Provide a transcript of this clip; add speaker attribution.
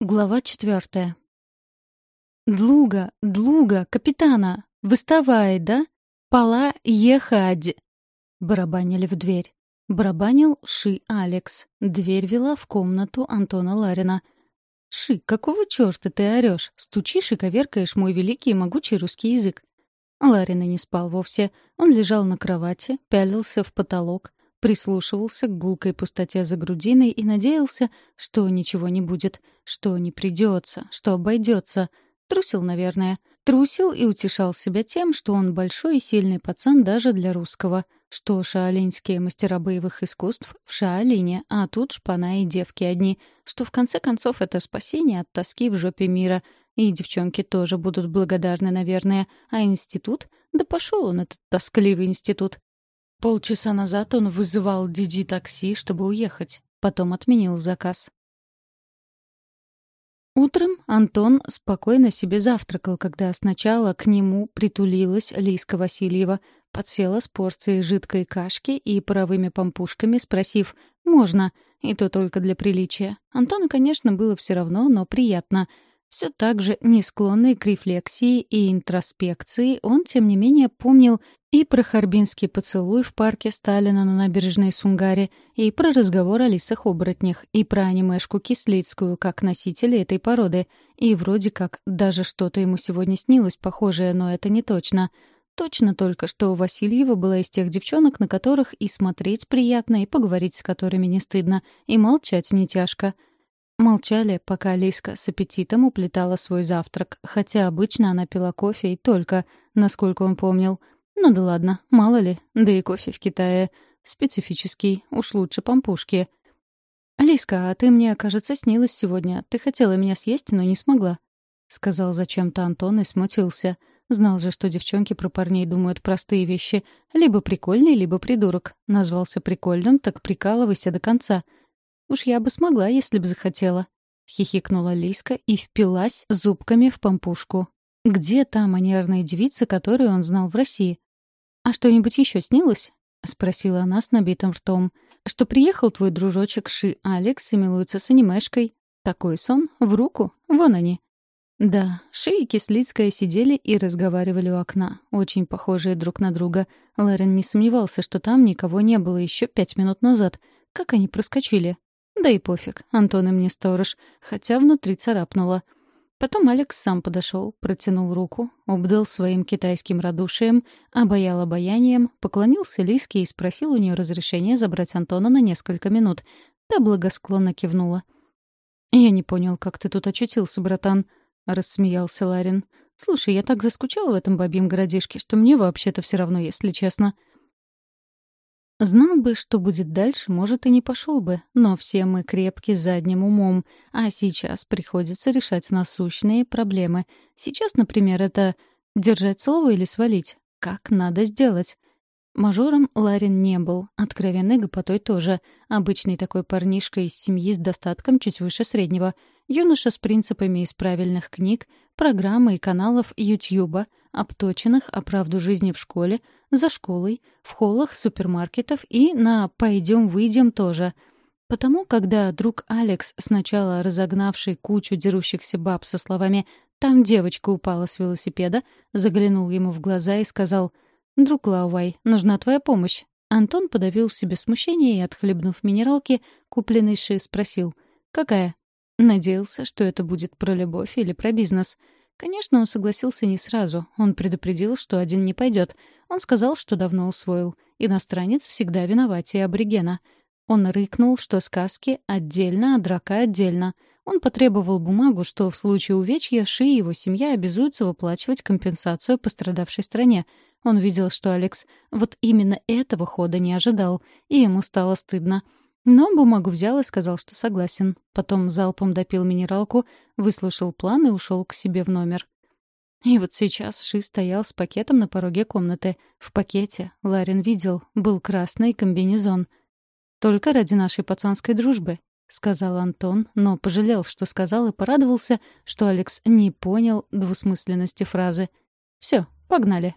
Speaker 1: Глава четвертая. «Длуга, длуга, капитана! Выставай, да? Пала ехать!» Барабанили в дверь. Барабанил Ши Алекс. Дверь вела в комнату Антона Ларина. «Ши, какого чёрта ты орёшь? Стучишь и коверкаешь мой великий и могучий русский язык». Ларин и не спал вовсе. Он лежал на кровати, пялился в потолок, прислушивался к гулкой пустоте за грудиной и надеялся, что ничего не будет, что не придется, что обойдется. Трусил, наверное. Трусил и утешал себя тем, что он большой и сильный пацан даже для русского, что шаолиньские мастера боевых искусств в Шаолине, а тут шпана и девки одни, что в конце концов это спасение от тоски в жопе мира, и девчонки тоже будут благодарны, наверное, а институт? Да пошел он, этот тоскливый институт. Полчаса назад он вызывал Диди такси, чтобы уехать. Потом отменил заказ. Утром Антон спокойно себе завтракал, когда сначала к нему притулилась Лиска Васильева, подсела с порцией жидкой кашки и паровыми помпушками, спросив «можно?», и то только для приличия. Антону, конечно, было все равно, но приятно — все так же не склонный к рефлексии и интроспекции, он, тем не менее, помнил и про Харбинский поцелуй в парке Сталина на набережной Сунгаре, и про разговор о лисах-оборотнях, и про анимешку Кислицкую как носителя этой породы, и вроде как даже что-то ему сегодня снилось похожее, но это не точно. Точно только, что Васильева была из тех девчонок, на которых и смотреть приятно, и поговорить с которыми не стыдно, и молчать не тяжко — Молчали, пока Лиска с аппетитом уплетала свой завтрак, хотя обычно она пила кофе и только, насколько он помнил. Ну да ладно, мало ли, да и кофе в Китае специфический, уж лучше пампушки. «Лиска, а ты мне, кажется, снилась сегодня. Ты хотела меня съесть, но не смогла», — сказал зачем-то Антон и смутился. Знал же, что девчонки про парней думают простые вещи. Либо прикольный, либо придурок. Назвался прикольным, так прикалывайся до конца — Уж я бы смогла, если бы захотела. Хихикнула Лиска и впилась зубками в помпушку. Где та манерная девица, которую он знал в России? «А что-нибудь еще снилось?» — спросила она с набитым ртом. «Что приехал твой дружочек Ши Алекс и милуется с анимешкой. Такой сон в руку. Вон они». Да, Ши и Кислицкая сидели и разговаривали у окна, очень похожие друг на друга. Ларин не сомневался, что там никого не было еще пять минут назад. Как они проскочили? Да и пофиг, Антон им не сторож, хотя внутри царапнуло. Потом Алекс сам подошел, протянул руку, обдал своим китайским радушием, обаял обаянием, поклонился Лиске и спросил у нее разрешения забрать Антона на несколько минут. Та благосклонно кивнула. «Я не понял, как ты тут очутился, братан», — рассмеялся Ларин. «Слушай, я так заскучал в этом бабьем городишке, что мне вообще-то все равно, если честно». Знал бы, что будет дальше, может, и не пошел бы, но все мы крепки задним умом, а сейчас приходится решать насущные проблемы. Сейчас, например, это держать слово или свалить. Как надо сделать? Мажором Ларин не был, откровенной гопотой тоже. Обычный такой парнишка из семьи с достатком чуть выше среднего. Юноша с принципами из правильных книг, программы и каналов Ютьюба, обточенных о правду жизни в школе, за школой, в холлах супермаркетов и на «пойдем-выйдем» тоже. Потому, когда друг Алекс, сначала разогнавший кучу дерущихся баб со словами «там девочка упала с велосипеда», заглянул ему в глаза и сказал «Друг Лаувай, нужна твоя помощь». Антон подавил в себе смущение и, отхлебнув минералки, купленный ши спросил «Какая?» Надеялся, что это будет про любовь или про бизнес — Конечно, он согласился не сразу. Он предупредил, что один не пойдет. Он сказал, что давно усвоил. Иностранец всегда виноватее аборигена. Он рыкнул, что сказки отдельно, а драка отдельно. Он потребовал бумагу, что в случае увечья Ши и его семья обязуются выплачивать компенсацию пострадавшей стране. Он видел, что Алекс вот именно этого хода не ожидал, и ему стало стыдно. Но бумагу взял и сказал, что согласен. Потом залпом допил минералку, выслушал план и ушел к себе в номер. И вот сейчас Ши стоял с пакетом на пороге комнаты. В пакете, Ларин видел, был красный комбинезон. «Только ради нашей пацанской дружбы», — сказал Антон, но пожалел, что сказал, и порадовался, что Алекс не понял двусмысленности фразы. «Все, погнали».